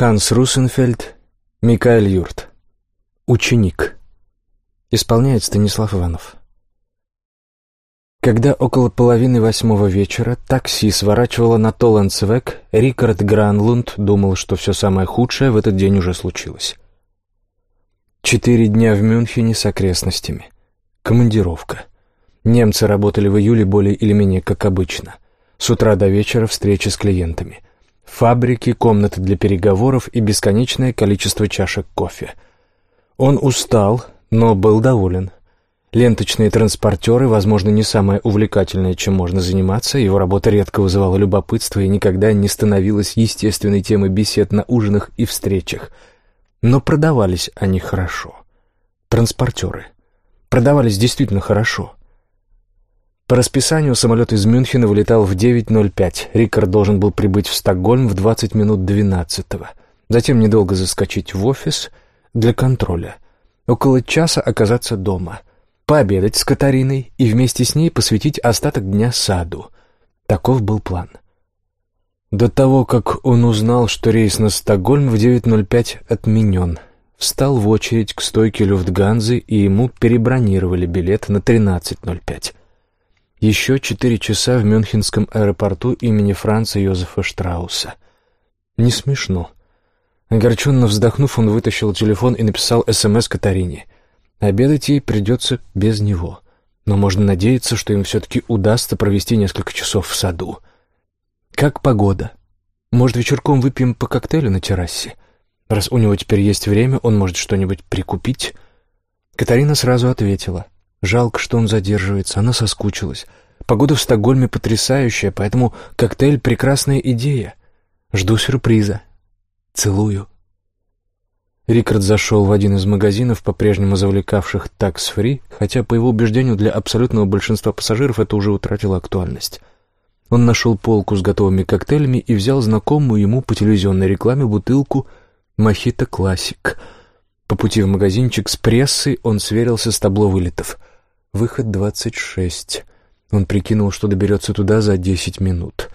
Ханс Русенфельд, Микаэль Юрт. Ученик. Исполняет Станислав Иванов. Когда около половины восьмого вечера такси сворачивало на Толландсвек, Рикард Гранлунд думал, что все самое худшее в этот день уже случилось. Четыре дня в Мюнхене с окрестностями. Командировка. Немцы работали в июле более или менее как обычно. С утра до вечера встречи с клиентами – фабрики, комнаты для переговоров и бесконечное количество чашек кофе. Он устал, но был доволен. Ленточные транспортеры, возможно, не самое увлекательное, чем можно заниматься, его работа редко вызывала любопытство и никогда не становилась естественной темой бесед на ужинах и встречах. Но продавались они хорошо. Транспортеры. Продавались действительно хорошо. По расписанию самолет из Мюнхена вылетал в 9.05. Рикард должен был прибыть в Стокгольм в 20 минут 12-го. Затем недолго заскочить в офис для контроля. Около часа оказаться дома. Пообедать с Катариной и вместе с ней посвятить остаток дня саду. Таков был план. До того, как он узнал, что рейс на Стокгольм в 9.05 отменен, встал в очередь к стойке Люфтганзы, и ему перебронировали билет на 13.05. Еще четыре часа в Мюнхенском аэропорту имени Франца Йозефа Штрауса. Не смешно. Огорченно вздохнув, он вытащил телефон и написал СМС Катарине. Обедать ей придется без него. Но можно надеяться, что им все-таки удастся провести несколько часов в саду. Как погода? Может, вечерком выпьем по коктейлю на террасе? Раз у него теперь есть время, он может что-нибудь прикупить? Катарина сразу ответила — Жалко, что он задерживается, она соскучилась. Погода в Стокгольме потрясающая, поэтому коктейль — прекрасная идея. Жду сюрприза. Целую. Рикард зашел в один из магазинов, по-прежнему завлекавших такс-фри, хотя, по его убеждению, для абсолютного большинства пассажиров это уже утратило актуальность. Он нашел полку с готовыми коктейлями и взял знакомую ему по телевизионной рекламе бутылку «Мохито Классик». По пути в магазинчик с прессой он сверился с табло вылетов — Выход двадцать шесть. Он прикинул, что доберется туда за десять минут.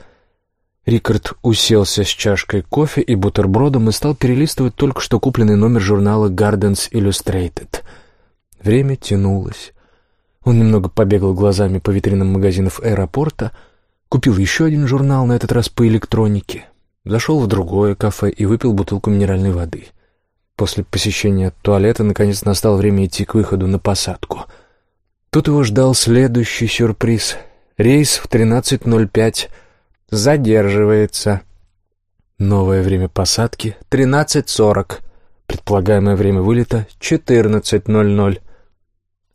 Рикард уселся с чашкой кофе и бутербродом и стал перелистывать только что купленный номер журнала «Gardens Illustrated». Время тянулось. Он немного побегал глазами по витринам магазинов аэропорта, купил еще один журнал, на этот раз по электронике, зашел в другое кафе и выпил бутылку минеральной воды. После посещения туалета наконец настало время идти к выходу на посадку — Тут его ждал следующий сюрприз. Рейс в 13.05 задерживается. Новое время посадки — 13.40. Предполагаемое время вылета — 14.00.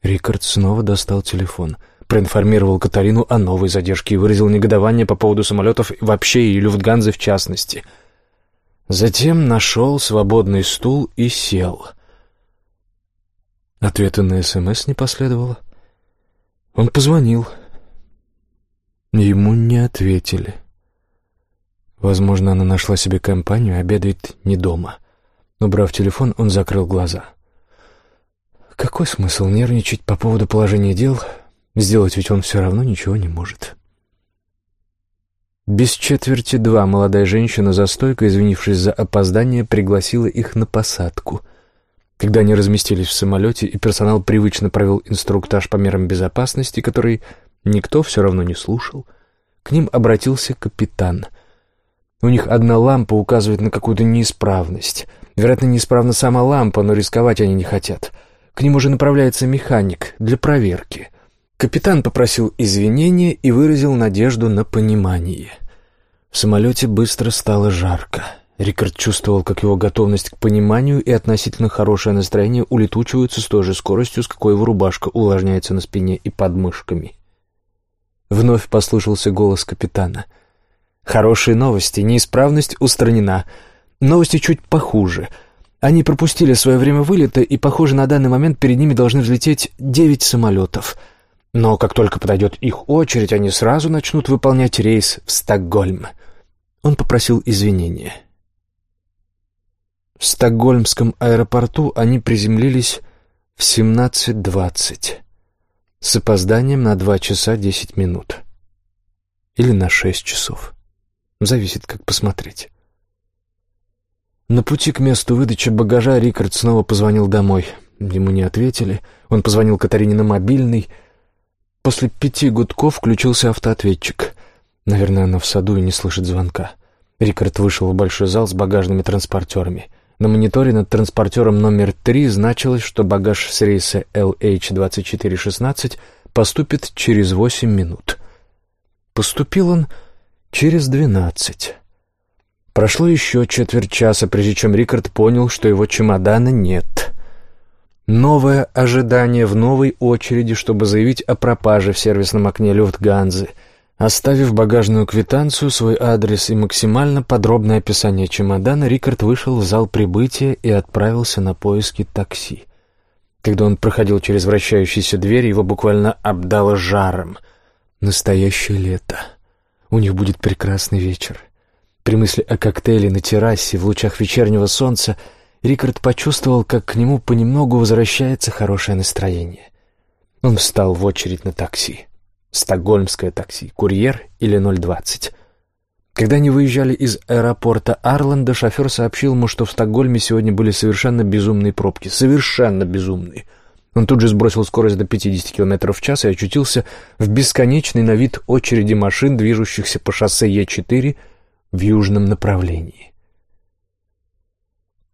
Рикард снова достал телефон, проинформировал Катарину о новой задержке и выразил негодование по поводу самолетов вообще и Люфтганзы в частности. Затем нашел свободный стул и сел. Ответа на СМС не последовало. — он позвонил. Ему не ответили. Возможно, она нашла себе компанию, обедает не дома. Убрав телефон, он закрыл глаза. Какой смысл нервничать по поводу положения дел? Сделать ведь он все равно ничего не может. Без четверти два молодая женщина за стойкой, извинившись за опоздание, пригласила их на посадку. Когда они разместились в самолете, и персонал привычно провел инструктаж по мерам безопасности, который никто все равно не слушал, к ним обратился капитан. У них одна лампа указывает на какую-то неисправность. Вероятно, неисправна сама лампа, но рисковать они не хотят. К ним уже направляется механик для проверки. Капитан попросил извинения и выразил надежду на понимание. В самолете быстро стало жарко. Рикард чувствовал, как его готовность к пониманию и относительно хорошее настроение улетучиваются с той же скоростью, с какой его рубашка увлажняется на спине и подмышками. Вновь послышался голос капитана. «Хорошие новости. Неисправность устранена. Новости чуть похуже. Они пропустили свое время вылета, и, похоже, на данный момент перед ними должны взлететь девять самолетов. Но как только подойдет их очередь, они сразу начнут выполнять рейс в Стокгольм». Он попросил извинения. В стокгольмском аэропорту они приземлились в 17.20 с опозданием на 2 часа 10 минут. Или на 6 часов. Зависит, как посмотреть. На пути к месту выдачи багажа Рикард снова позвонил домой. Ему не ответили. Он позвонил Катарине на мобильный. После пяти гудков включился автоответчик. Наверное, она в саду и не слышит звонка. Рикард вышел в большой зал с багажными транспортерами. На мониторе над транспортером номер три значилось, что багаж с рейса LH-2416 поступит через восемь минут. Поступил он через двенадцать. Прошло еще четверть часа, прежде чем Рикард понял, что его чемодана нет. Новое ожидание в новой очереди, чтобы заявить о пропаже в сервисном окне Люфтганзы. Оставив багажную квитанцию, свой адрес и максимально подробное описание чемодана, Рикард вышел в зал прибытия и отправился на поиски такси. Когда он проходил через вращающиеся двери, его буквально обдало жаром. Настоящее лето. У них будет прекрасный вечер. При мысли о коктейле на террасе в лучах вечернего солнца Рикард почувствовал, как к нему понемногу возвращается хорошее настроение. Он встал в очередь на такси. Стокгольмское такси, курьер или 020. Когда они выезжали из аэропорта Арланда, шофер сообщил ему, что в Стокгольме сегодня были совершенно безумные пробки. Совершенно безумные. Он тут же сбросил скорость до 50 км в час и очутился в бесконечной на вид очереди машин, движущихся по шоссе Е4 в южном направлении.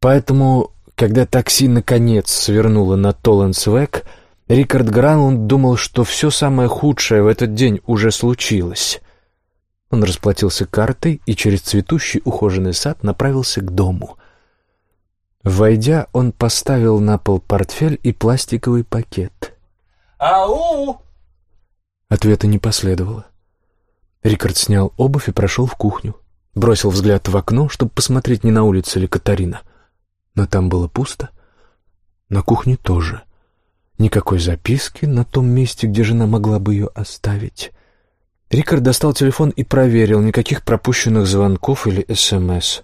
Поэтому, когда такси наконец свернуло на Толленсвек, Рикард Гранланд думал, что все самое худшее в этот день уже случилось. Он расплатился картой и через цветущий ухоженный сад направился к дому. Войдя, он поставил на пол портфель и пластиковый пакет. «Ау!» Ответа не последовало. Рикард снял обувь и прошел в кухню. Бросил взгляд в окно, чтобы посмотреть, не на улице ли Катарина. Но там было пусто. На кухне тоже. Никакой записки на том месте, где жена могла бы ее оставить. Рикард достал телефон и проверил, никаких пропущенных звонков или СМС.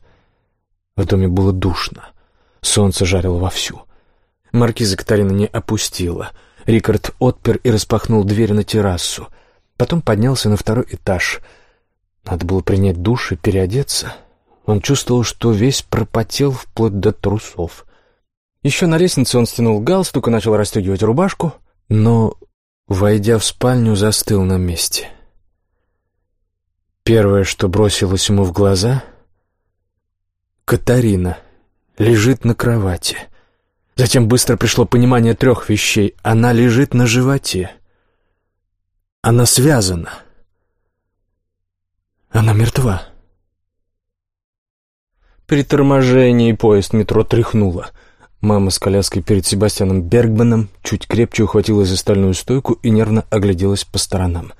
В доме было душно. Солнце жарило вовсю. Маркиза Катарина не опустила. Рикард отпер и распахнул дверь на террасу. Потом поднялся на второй этаж — надо было принять душ и переодеться. Он чувствовал, что весь пропотел вплоть до трусов. Еще на лестнице он стянул галстук и начал расстегивать рубашку, но, войдя в спальню, застыл на месте. Первое, что бросилось ему в глаза — Катарина лежит на кровати. Затем быстро пришло понимание трех вещей. Она лежит на животе. Она связана — она мертва. При торможении поезд метро тряхнуло. Мама с коляской перед Себастьяном Бергманом чуть крепче ухватилась за стальную стойку и нервно огляделась по сторонам.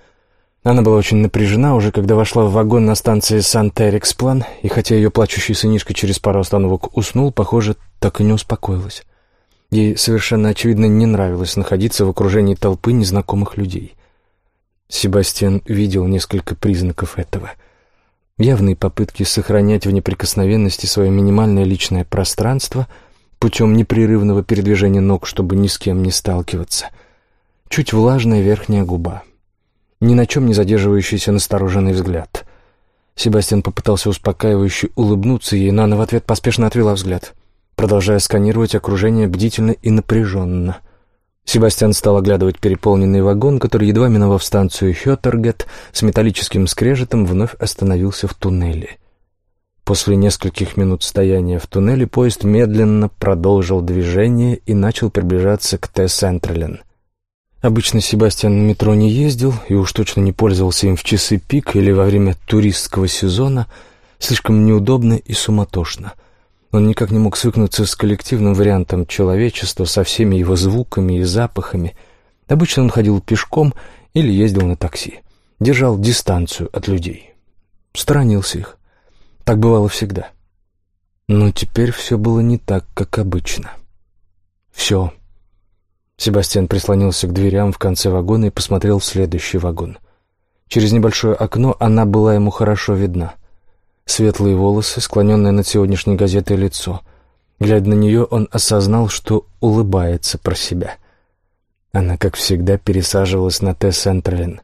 Она была очень напряжена уже, когда вошла в вагон на станции Сан-Терексплан, и хотя ее плачущий сынишка через пару остановок уснул, похоже, так и не успокоилась. Ей совершенно очевидно не нравилось находиться в окружении толпы незнакомых людей. Себастьян видел несколько признаков этого. Явные попытки сохранять в неприкосновенности свое минимальное личное пространство путем непрерывного передвижения ног, чтобы ни с кем не сталкиваться. Чуть влажная верхняя губа. Ни на чем не задерживающийся настороженный взгляд. Себастьян попытался успокаивающе улыбнуться но она в ответ поспешно отвела взгляд, продолжая сканировать окружение бдительно и напряженно — Себастьян стал оглядывать переполненный вагон, который, едва миновав станцию Хёттергет, с металлическим скрежетом вновь остановился в туннеле. После нескольких минут стояния в туннеле поезд медленно продолжил движение и начал приближаться к Т-Сентрален. Обычно Себастьян на метро не ездил и уж точно не пользовался им в часы пик или во время туристского сезона, слишком неудобно и суматошно — он никак не мог свыкнуться с коллективным вариантом человечества, со всеми его звуками и запахами. Обычно он ходил пешком или ездил на такси. Держал дистанцию от людей. Сторонился их. Так бывало всегда. Но теперь все было не так, как обычно. Все. Себастьян прислонился к дверям в конце вагона и посмотрел в следующий вагон. Через небольшое окно она была ему хорошо видна — Светлые волосы, склоненное над сегодняшней газетой лицо. Глядя на нее, он осознал, что улыбается про себя. Она, как всегда, пересаживалась на Т. Сентрален.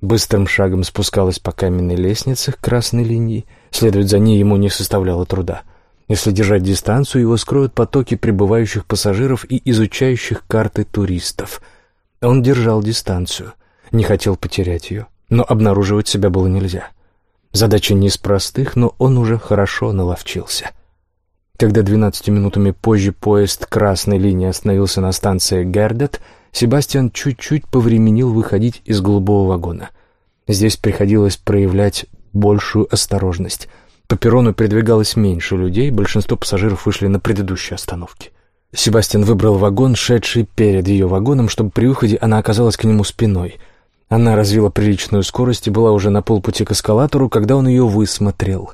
Быстрым шагом спускалась по каменной лестнице к красной линии. Следовать за ней ему не составляло труда. Если держать дистанцию, его скроют потоки прибывающих пассажиров и изучающих карты туристов. Он держал дистанцию, не хотел потерять ее, но обнаруживать себя было нельзя. Задача не из простых, но он уже хорошо наловчился. Когда 12 минутами позже поезд красной линии остановился на станции Гердет, Себастьян чуть-чуть повременил выходить из голубого вагона. Здесь приходилось проявлять большую осторожность. По перрону передвигалось меньше людей, большинство пассажиров вышли на предыдущей остановке. Себастьян выбрал вагон, шедший перед ее вагоном, чтобы при выходе она оказалась к нему спиной. Она развила приличную скорость и была уже на полпути к эскалатору, когда он ее высмотрел.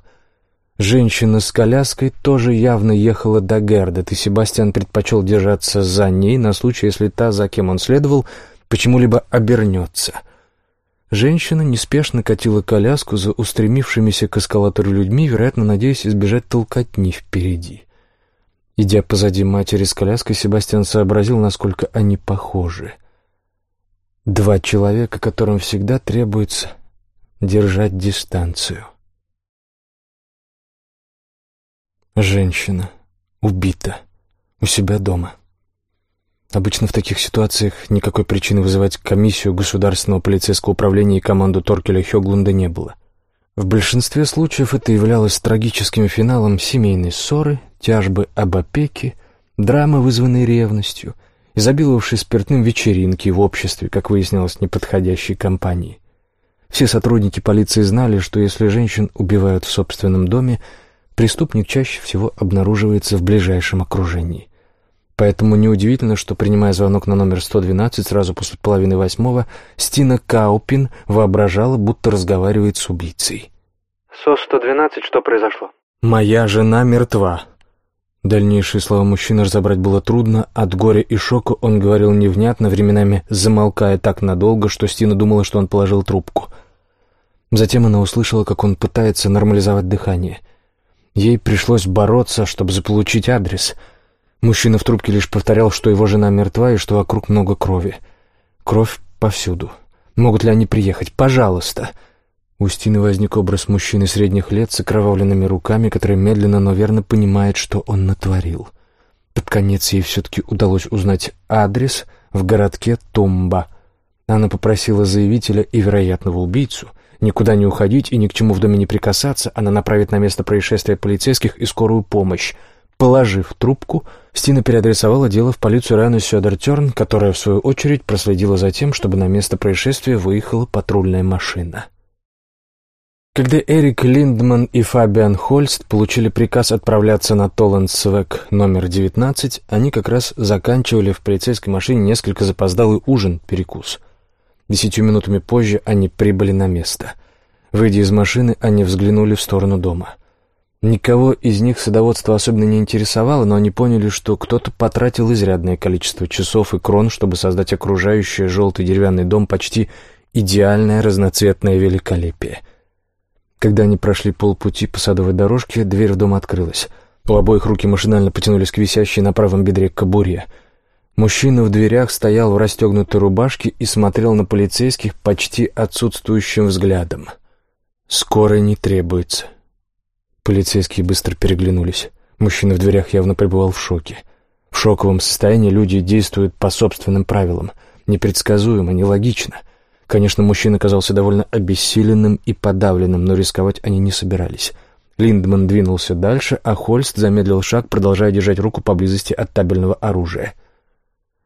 Женщина с коляской тоже явно ехала до Гердет, и Себастьян предпочел держаться за ней на случай, если та, за кем он следовал, почему-либо обернется. Женщина неспешно катила коляску за устремившимися к эскалатору людьми, вероятно, надеясь избежать толкотни впереди. Идя позади матери с коляской, Себастьян сообразил, насколько они похожи. Два человека, которым всегда требуется держать дистанцию. Женщина убита у себя дома. Обычно в таких ситуациях никакой причины вызывать комиссию Государственного полицейского управления и команду Торкеля Хёглунда не было. В большинстве случаев это являлось трагическим финалом семейной ссоры, тяжбы об опеке, драмы, вызванной ревностью, изобиловавшей спиртным вечеринки в обществе, как выяснилось, неподходящей компании. Все сотрудники полиции знали, что если женщин убивают в собственном доме, преступник чаще всего обнаруживается в ближайшем окружении. Поэтому неудивительно, что, принимая звонок на номер 112 сразу после половины восьмого, Стина Каупин воображала, будто разговаривает с убийцей. «СОС-112, что произошло?» «Моя жена мертва». Дальнейшие слова мужчины разобрать было трудно. От горя и шока он говорил невнятно, временами замолкая так надолго, что Стина думала, что он положил трубку. Затем она услышала, как он пытается нормализовать дыхание — Ей пришлось бороться, чтобы заполучить адрес. Мужчина в трубке лишь повторял, что его жена мертва и что вокруг много крови. Кровь повсюду. Могут ли они приехать? Пожалуйста. У Стины возник образ мужчины средних лет с окровавленными руками, который медленно, но верно понимает, что он натворил. Под конец ей все-таки удалось узнать адрес в городке Тумба. Она попросила заявителя и вероятного убийцу никуда не уходить и ни к чему в доме не прикасаться, она направит на место происшествия полицейских и скорую помощь. Положив трубку, Стина переадресовала дело в полицию района Сёдертерн, которая, в свою очередь, проследила за тем, чтобы на место происшествия выехала патрульная машина. Когда Эрик Линдман и Фабиан Хольст получили приказ отправляться на Толландсвек номер 19, они как раз заканчивали в полицейской машине несколько запоздалый ужин-перекус. Десятью минутами позже они прибыли на место. Выйдя из машины, они взглянули в сторону дома. Никого из них садоводство особенно не интересовало, но они поняли, что кто-то потратил изрядное количество часов и крон, чтобы создать окружающий желтый деревянный дом почти идеальное разноцветное великолепие. Когда они прошли полпути по садовой дорожке, дверь в дом открылась. У обоих руки машинально потянулись к висящей на правом бедре кобуре — Мужчина в дверях стоял в расстегнутой рубашке и смотрел на полицейских почти отсутствующим взглядом. «Скоро не требуется». Полицейские быстро переглянулись. Мужчина в дверях явно пребывал в шоке. В шоковом состоянии люди действуют по собственным правилам. Непредсказуемо, нелогично. Конечно, мужчина казался довольно обессиленным и подавленным, но рисковать они не собирались. Линдман двинулся дальше, а Хольст замедлил шаг, продолжая держать руку поблизости от табельного оружия.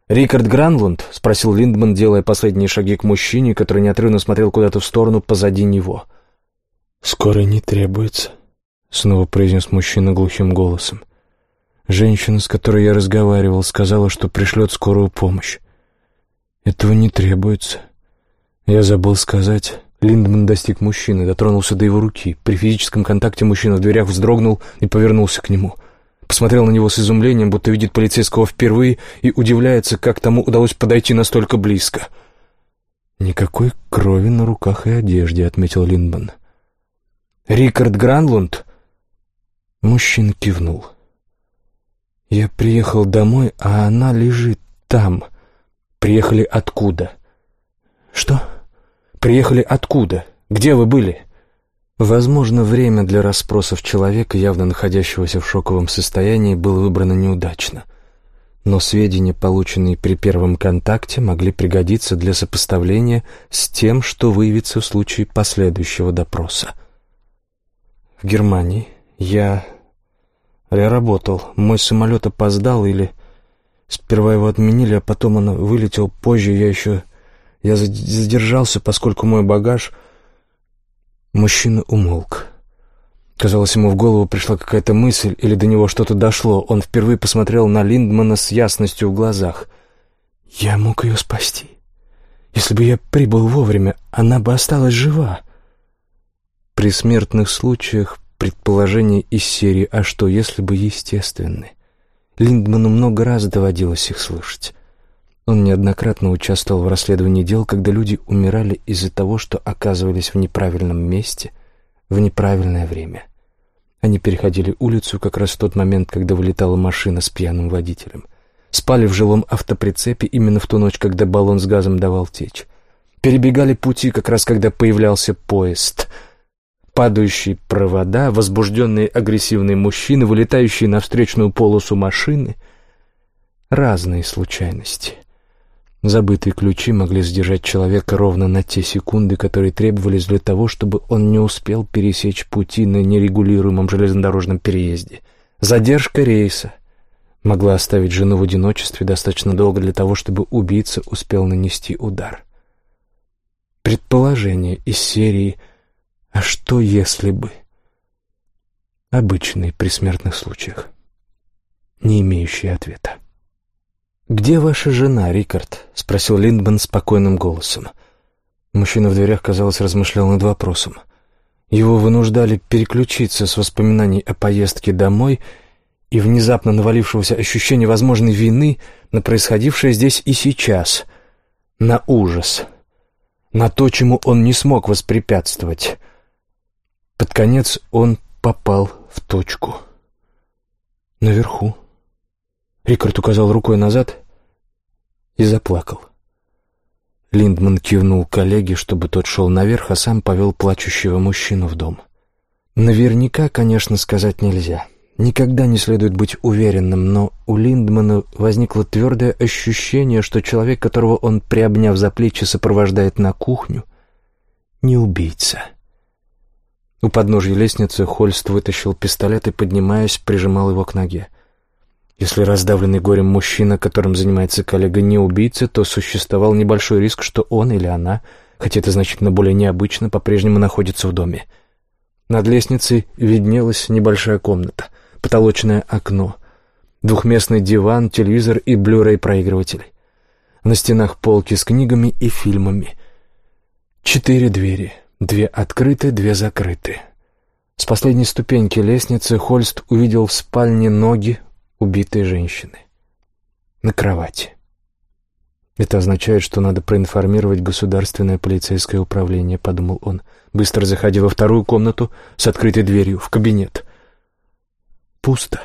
«Рикард Гранлунд?» — спросил Линдман, делая последние шаги к мужчине, который неотрывно смотрел куда-то в сторону позади него. «Скоро не требуется», — снова произнес мужчина глухим голосом. «Женщина, с которой я разговаривал, сказала, что пришлет скорую помощь. Этого не требуется. Я забыл сказать...» Линдман достиг мужчины, дотронулся до его руки. При физическом контакте мужчина в дверях вздрогнул и повернулся к нему — посмотрел на него с изумлением, будто видит полицейского впервые, и удивляется, как тому удалось подойти настолько близко. «Никакой крови на руках и одежде», — отметил Линдман. «Рикард Гранлунд?» Мужчина кивнул. «Я приехал домой, а она лежит там. Приехали откуда?» «Что?» «Приехали откуда? Где вы были?» Возможно, время для расспросов человека, явно находящегося в шоковом состоянии, было выбрано неудачно. Но сведения, полученные при первом контакте, могли пригодиться для сопоставления с тем, что выявится в случае последующего допроса. В Германии я... Я работал. Мой самолет опоздал или... Сперва его отменили, а потом он вылетел позже. Я еще... Я задержался, поскольку мой багаж... Мужчина умолк. Казалось, ему в голову пришла какая-то мысль, или до него что-то дошло. Он впервые посмотрел на Линдмана с ясностью в глазах. «Я мог ее спасти. Если бы я прибыл вовремя, она бы осталась жива». При смертных случаях предположения из серии «А что, если бы естественны?» Линдману много раз доводилось их слышать. Он неоднократно участвовал в расследовании дел, когда люди умирали из-за того, что оказывались в неправильном месте в неправильное время. Они переходили улицу как раз в тот момент, когда вылетала машина с пьяным водителем. Спали в жилом автоприцепе именно в ту ночь, когда баллон с газом давал течь. Перебегали пути как раз, когда появлялся поезд. Падающие провода, возбужденные агрессивные мужчины, вылетающие на встречную полосу машины. Разные случайности. Забытые ключи могли сдержать человека ровно на те секунды, которые требовались для того, чтобы он не успел пересечь пути на нерегулируемом железнодорожном переезде. Задержка рейса могла оставить жену в одиночестве достаточно долго для того, чтобы убийца успел нанести удар. Предположение из серии «А что если бы?» Обычные при смертных случаях, не имеющие ответа. «Где ваша жена, Рикард?» — спросил Линдман спокойным голосом. Мужчина в дверях, казалось, размышлял над вопросом. Его вынуждали переключиться с воспоминаний о поездке домой и внезапно навалившегося ощущения возможной вины на происходившее здесь и сейчас, на ужас, на то, чему он не смог воспрепятствовать. Под конец он попал в точку. Наверху. Рикард указал рукой назад и заплакал. Линдман кивнул коллеге, чтобы тот шел наверх, а сам повел плачущего мужчину в дом. Наверняка, конечно, сказать нельзя. Никогда не следует быть уверенным, но у Линдмана возникло твердое ощущение, что человек, которого он, приобняв за плечи, сопровождает на кухню, не убийца. У подножья лестницы Хольст вытащил пистолет и, поднимаясь, прижимал его к ноге. Если раздавленный горем мужчина, которым занимается коллега, не убийца, то существовал небольшой риск, что он или она, хотя это значительно более необычно, по-прежнему находится в доме. Над лестницей виднелась небольшая комната, потолочное окно, двухместный диван, телевизор и блюрей проигрыватель. На стенах полки с книгами и фильмами. Четыре двери, две открыты, две закрыты. С последней ступеньки лестницы Хольст увидел в спальне ноги, убитой женщины. На кровати. «Это означает, что надо проинформировать государственное полицейское управление», — подумал он, быстро заходя во вторую комнату с открытой дверью, в кабинет. Пусто.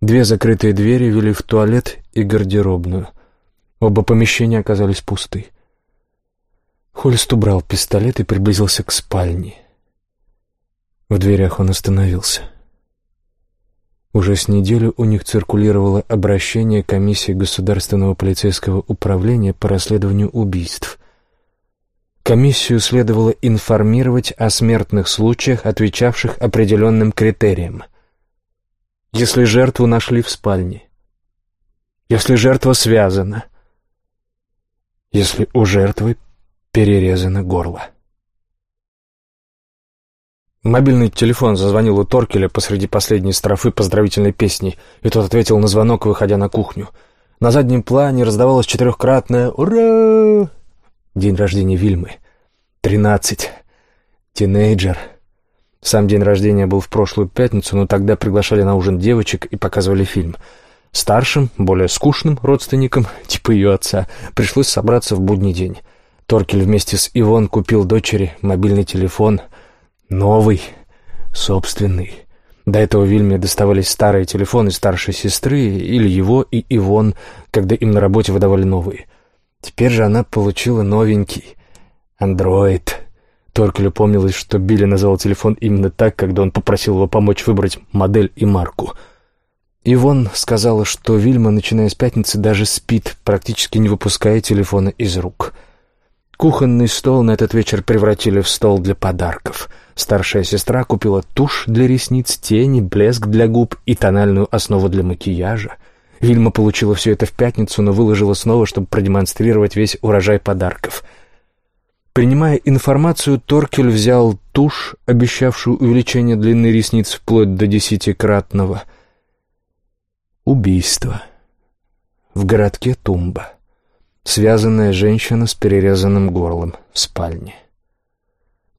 Две закрытые двери вели в туалет и гардеробную. Оба помещения оказались пусты. Хольст убрал пистолет и приблизился к спальне. В дверях он остановился. Уже с неделю у них циркулировало обращение комиссии Государственного полицейского управления по расследованию убийств. Комиссию следовало информировать о смертных случаях, отвечавших определенным критериям. Если жертву нашли в спальне, если жертва связана, если у жертвы перерезано горло. Мобильный телефон зазвонил у Торкеля посреди последней строфы поздравительной песни, и тот ответил на звонок, выходя на кухню. На заднем плане раздавалось четырехкратное «Ура!» День рождения Вильмы. Тринадцать. Тинейджер. Сам день рождения был в прошлую пятницу, но тогда приглашали на ужин девочек и показывали фильм. Старшим, более скучным родственникам, типа ее отца, пришлось собраться в будний день. Торкель вместе с Ивон купил дочери мобильный телефон — Новый, собственный. До этого Вильме доставались старые телефоны старшей сестры или его и Ивон, когда им на работе выдавали новые. Теперь же она получила новенький. Андроид. Торкелю помнилось, что Билли назвал телефон именно так, когда он попросил его помочь выбрать модель и марку. Ивон сказала, что Вильма, начиная с пятницы, даже спит, практически не выпуская телефона из рук. Кухонный стол на этот вечер превратили в стол для подарков. Старшая сестра купила тушь для ресниц, тени, блеск для губ и тональную основу для макияжа. Вильма получила все это в пятницу, но выложила снова, чтобы продемонстрировать весь урожай подарков — Принимая информацию, Торкель взял тушь, обещавшую увеличение длины ресниц вплоть до десятикратного. Убийство. В городке Тумба. Связанная женщина с перерезанным горлом в спальне.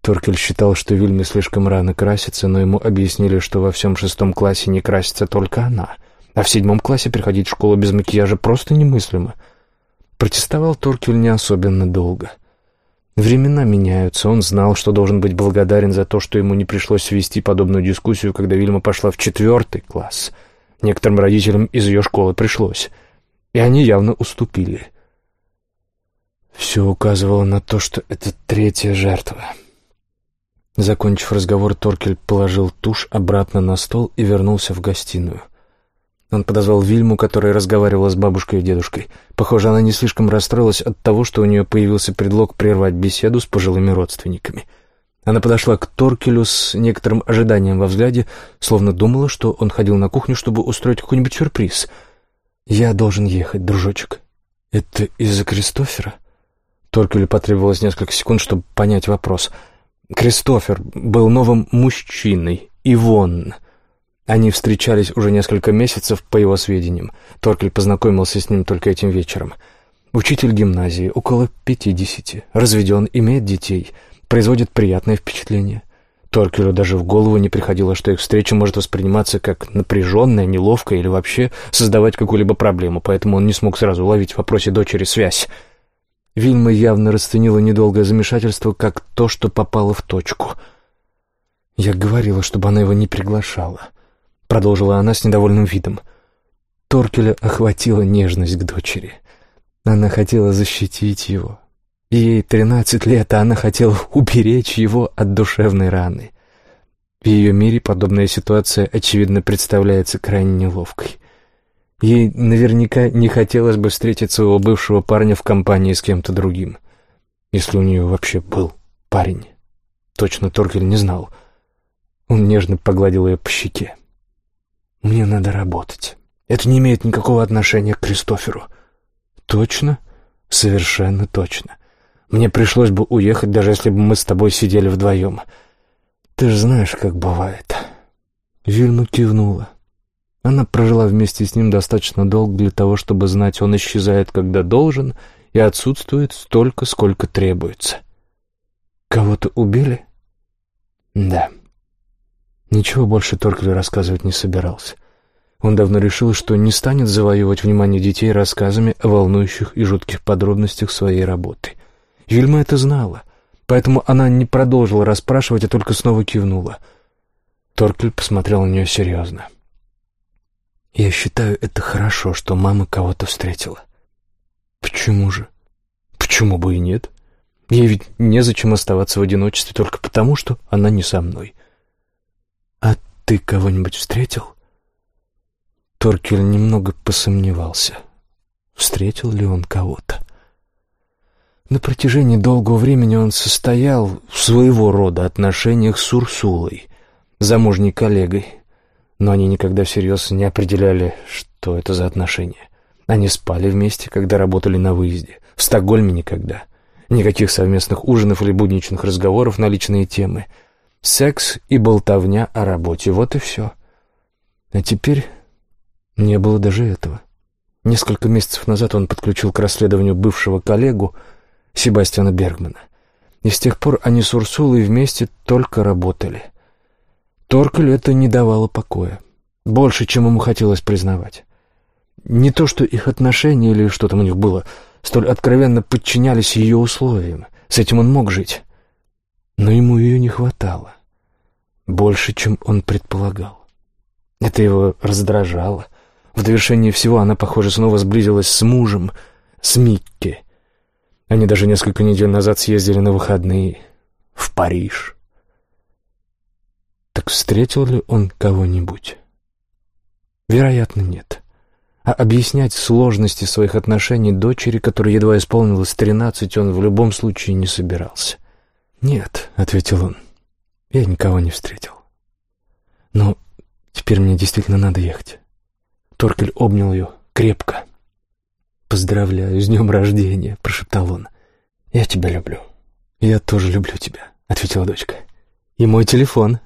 Торкель считал, что Вильме слишком рано красится, но ему объяснили, что во всем шестом классе не красится только она, а в седьмом классе приходить в школу без макияжа просто немыслимо. Протестовал Торкель не особенно долго — Времена меняются, он знал, что должен быть благодарен за то, что ему не пришлось вести подобную дискуссию, когда Вильма пошла в четвертый класс. Некоторым родителям из ее школы пришлось, и они явно уступили. Все указывало на то, что это третья жертва. Закончив разговор, Торкель положил тушь обратно на стол и вернулся в гостиную. Он подозвал Вильму, которая разговаривала с бабушкой и дедушкой. Похоже, она не слишком расстроилась от того, что у нее появился предлог прервать беседу с пожилыми родственниками. Она подошла к Торкелю с некоторым ожиданием во взгляде, словно думала, что он ходил на кухню, чтобы устроить какой-нибудь сюрприз. «Я должен ехать, дружочек». «Это из-за Кристофера?» Торкелю потребовалось несколько секунд, чтобы понять вопрос. Кристофер был новым мужчиной, Ивонн. Они встречались уже несколько месяцев, по его сведениям. Торкель познакомился с ним только этим вечером. Учитель гимназии, около пятидесяти, разведен, имеет детей, производит приятное впечатление. Торкелю даже в голову не приходило, что их встреча может восприниматься как напряженная, неловкая или вообще создавать какую-либо проблему, поэтому он не смог сразу уловить в вопросе дочери связь. Вильма явно расценила недолгое замешательство как то, что попало в точку. Я говорила, чтобы она его не приглашала продолжила она с недовольным видом. Торкеля охватила нежность к дочери. Она хотела защитить его. Ей тринадцать лет, а она хотела уберечь его от душевной раны. В ее мире подобная ситуация, очевидно, представляется крайне неловкой. Ей наверняка не хотелось бы встретить своего бывшего парня в компании с кем-то другим. Если у нее вообще был парень. Точно Торкель не знал. Он нежно погладил ее по щеке. Мне надо работать. Это не имеет никакого отношения к Кристоферу. Точно? Совершенно точно. Мне пришлось бы уехать, даже если бы мы с тобой сидели вдвоем. Ты же знаешь, как бывает. Вильма кивнула. Она прожила вместе с ним достаточно долго для того, чтобы знать, он исчезает, когда должен, и отсутствует столько, сколько требуется. Кого-то убили? Да. Ничего больше Торкель рассказывать не собирался. Он давно решил, что не станет завоевывать внимание детей рассказами о волнующих и жутких подробностях своей работы. Вильма это знала, поэтому она не продолжила расспрашивать, а только снова кивнула. Торкель посмотрел на нее серьезно. «Я считаю, это хорошо, что мама кого-то встретила». «Почему же? Почему бы и нет? Ей ведь незачем оставаться в одиночестве только потому, что она не со мной». «А ты кого-нибудь встретил?» Торкель немного посомневался. Встретил ли он кого-то? На протяжении долгого времени он состоял в своего рода отношениях с Урсулой, замужней коллегой, но они никогда всерьез не определяли, что это за отношения. Они спали вместе, когда работали на выезде, в Стокгольме никогда. Никаких совместных ужинов или будничных разговоров на личные темы — Секс и болтовня о работе, вот и все. А теперь не было даже этого. Несколько месяцев назад он подключил к расследованию бывшего коллегу Себастьяна Бергмана. И с тех пор они с Урсулой вместе только работали. Торкелю это не давало покоя. Больше, чем ему хотелось признавать. Не то, что их отношения или что там у них было, столь откровенно подчинялись ее условиям. С этим он мог жить но ему ее не хватало. Больше, чем он предполагал. Это его раздражало. В довершение всего она, похоже, снова сблизилась с мужем, с Микки. Они даже несколько недель назад съездили на выходные. в Париж. Так встретил ли он кого-нибудь? Вероятно, нет. А объяснять сложности своих отношений дочери, которой едва исполнилось тринадцать, он в любом случае не собирался. «Нет», — ответил он, — «я никого не встретил. Но теперь мне действительно надо ехать». Торкель обнял ее крепко. «Поздравляю, с днем рождения», — прошептал он. «Я тебя люблю». «Я тоже люблю тебя», — ответила дочка. «И мой телефон».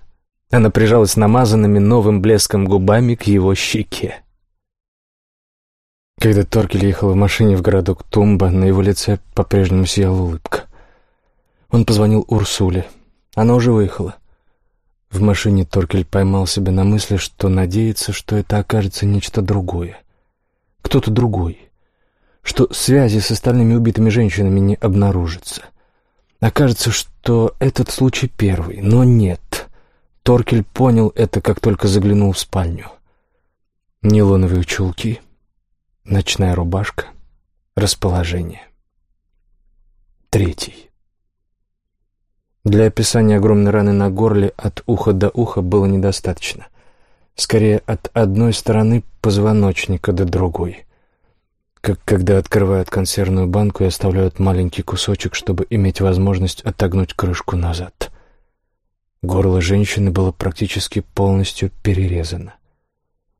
Она прижалась намазанными новым блеском губами к его щеке. Когда Торкель ехал в машине в городок Тумба, на его лице по-прежнему сияла улыбка. Он позвонил Урсуле. Она уже выехала. В машине Торкель поймал себя на мысли, что надеется, что это окажется нечто другое. Кто-то другой. Что связи с остальными убитыми женщинами не обнаружится. Окажется, что этот случай первый, но нет. Торкель понял это, как только заглянул в спальню. Нейлоновые чулки — Ночная рубашка. Расположение. Третий. Для описания огромной раны на горле от уха до уха было недостаточно. Скорее, от одной стороны позвоночника до другой. Как когда открывают консервную банку и оставляют маленький кусочек, чтобы иметь возможность отогнуть крышку назад. Горло женщины было практически полностью перерезано.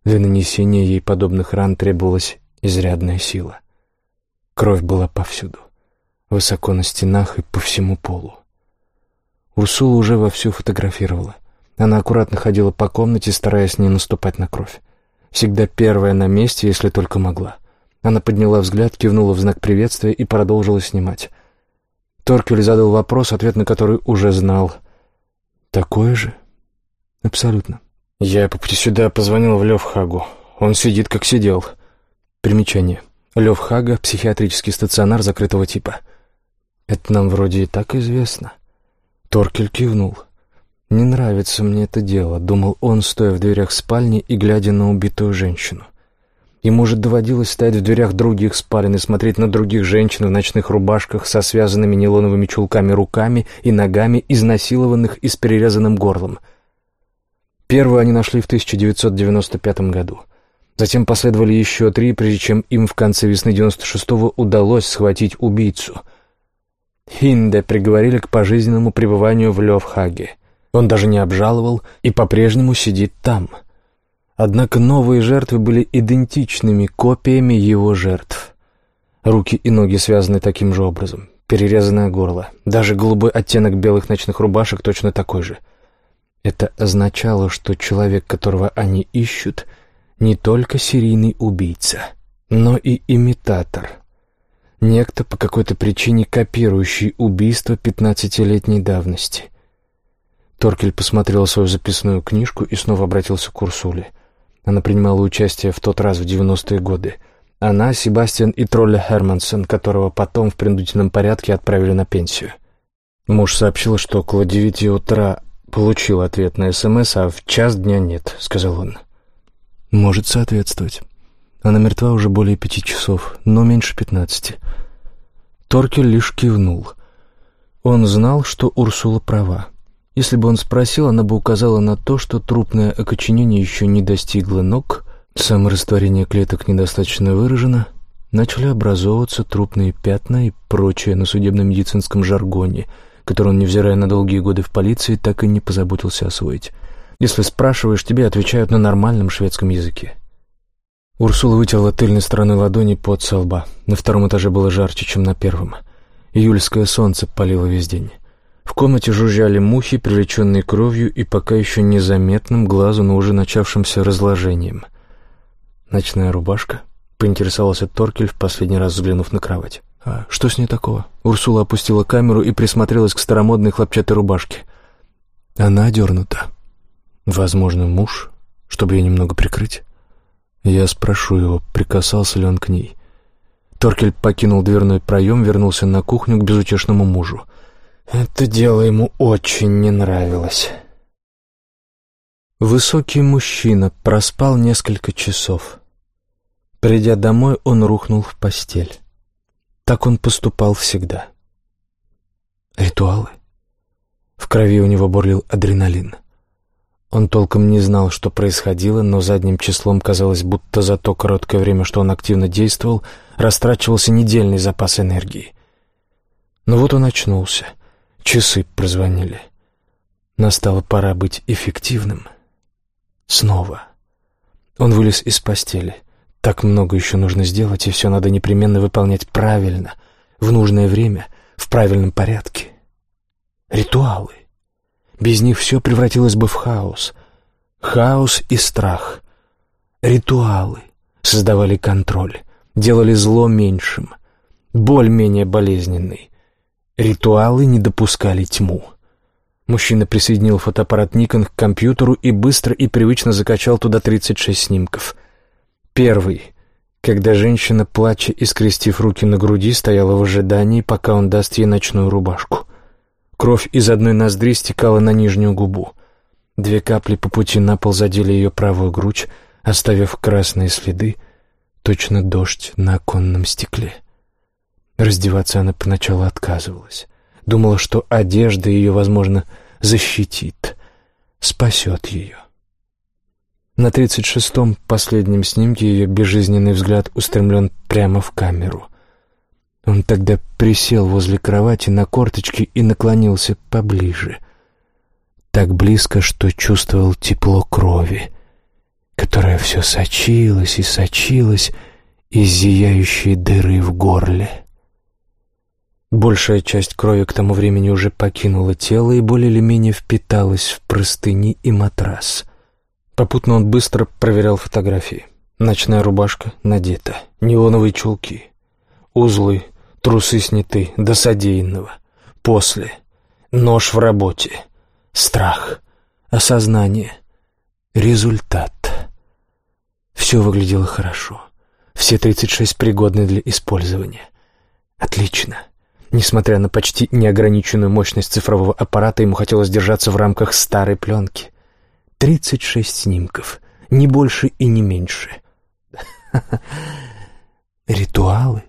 Для нанесения ей подобных ран требовалось изрядная сила. Кровь была повсюду, высоко на стенах и по всему полу. Урсула уже вовсю фотографировала. Она аккуратно ходила по комнате, стараясь не наступать на кровь. Всегда первая на месте, если только могла. Она подняла взгляд, кивнула в знак приветствия и продолжила снимать. Торкель задал вопрос, ответ на который уже знал. «Такое же?» «Абсолютно». «Я по пути сюда позвонил в Левхагу. Он сидит, как сидел». Примечание. Лев Хага, психиатрический стационар закрытого типа. Это нам вроде и так известно. Торкель кивнул. «Не нравится мне это дело», — думал он, стоя в дверях спальни и глядя на убитую женщину. Ему же доводилось стоять в дверях других спален и смотреть на других женщин в ночных рубашках со связанными нейлоновыми чулками руками и ногами, изнасилованных и с перерезанным горлом. Первую они нашли в 1995 году — Затем последовали еще три, прежде чем им в конце весны 96-го удалось схватить убийцу. Хинде приговорили к пожизненному пребыванию в Левхаге. Он даже не обжаловал и по-прежнему сидит там. Однако новые жертвы были идентичными копиями его жертв. Руки и ноги связаны таким же образом. Перерезанное горло. Даже голубой оттенок белых ночных рубашек точно такой же. Это означало, что человек, которого они ищут — не только серийный убийца, но и имитатор. Некто по какой-то причине копирующий убийство пятнадцатилетней давности. Торкель посмотрел свою записную книжку и снова обратился к Урсуле. Она принимала участие в тот раз в девяностые годы. Она, Себастьян и Тролля Хермансон, которого потом в принудительном порядке отправили на пенсию. Муж сообщил, что около девяти утра получил ответ на СМС, а в час дня нет, — сказал он. Может соответствовать. Она мертва уже более пяти часов, но меньше пятнадцати. Торкель лишь кивнул. Он знал, что Урсула права. Если бы он спросил, она бы указала на то, что трупное окоченение еще не достигло ног, саморастворение клеток недостаточно выражено, начали образовываться трупные пятна и прочее на судебно-медицинском жаргоне, который он, невзирая на долгие годы в полиции, так и не позаботился освоить. Если спрашиваешь, тебе отвечают на нормальном шведском языке. Урсула вытерла тыльной стороной ладони под со лба. На втором этаже было жарче, чем на первом. Июльское солнце палило весь день. В комнате жужжали мухи, привлеченные кровью и пока еще незаметным глазу, но уже начавшимся разложением. «Ночная рубашка?» — поинтересовался Торкель, в последний раз взглянув на кровать. «А что с ней такого?» Урсула опустила камеру и присмотрелась к старомодной хлопчатой рубашке. «Она одернута», Возможно, муж, чтобы ее немного прикрыть. Я спрошу его, прикасался ли он к ней. Торкель покинул дверной проем, вернулся на кухню к безутешному мужу. Это дело ему очень не нравилось. Высокий мужчина проспал несколько часов. Придя домой, он рухнул в постель. Так он поступал всегда. Ритуалы? В крови у него бурлил адреналин. Он толком не знал, что происходило, но задним числом казалось, будто за то короткое время, что он активно действовал, растрачивался недельный запас энергии. Но вот он очнулся. Часы прозвонили. Настала пора быть эффективным. Снова. Он вылез из постели. Так много еще нужно сделать, и все надо непременно выполнять правильно, в нужное время, в правильном порядке. Ритуалы. Без них все превратилось бы в хаос. Хаос и страх. Ритуалы создавали контроль, делали зло меньшим, боль менее болезненной. Ритуалы не допускали тьму. Мужчина присоединил фотоаппарат Nikon к компьютеру и быстро и привычно закачал туда 36 снимков. Первый, когда женщина, плача и скрестив руки на груди, стояла в ожидании, пока он даст ей ночную рубашку. Кровь из одной ноздри стекала на нижнюю губу. Две капли по пути на пол задели ее правую грудь, оставив красные следы, точно дождь на оконном стекле. Раздеваться она поначалу отказывалась. Думала, что одежда ее, возможно, защитит, спасет ее. На тридцать шестом последнем снимке ее безжизненный взгляд устремлен прямо в камеру. Он тогда присел возле кровати на корточки и наклонился поближе. Так близко, что чувствовал тепло крови, которая все сочилась и сочилась из зияющей дыры в горле. Большая часть крови к тому времени уже покинула тело и более или менее впиталась в простыни и матрас. Попутно он быстро проверял фотографии. Ночная рубашка надета, неоновые чулки, узлы, трусы сняты до содеянного. После. Нож в работе. Страх. Осознание. Результат. Все выглядело хорошо. Все тридцать шесть пригодны для использования. Отлично. Несмотря на почти неограниченную мощность цифрового аппарата, ему хотелось держаться в рамках старой пленки. Тридцать шесть снимков. Не больше и не меньше. Ритуалы.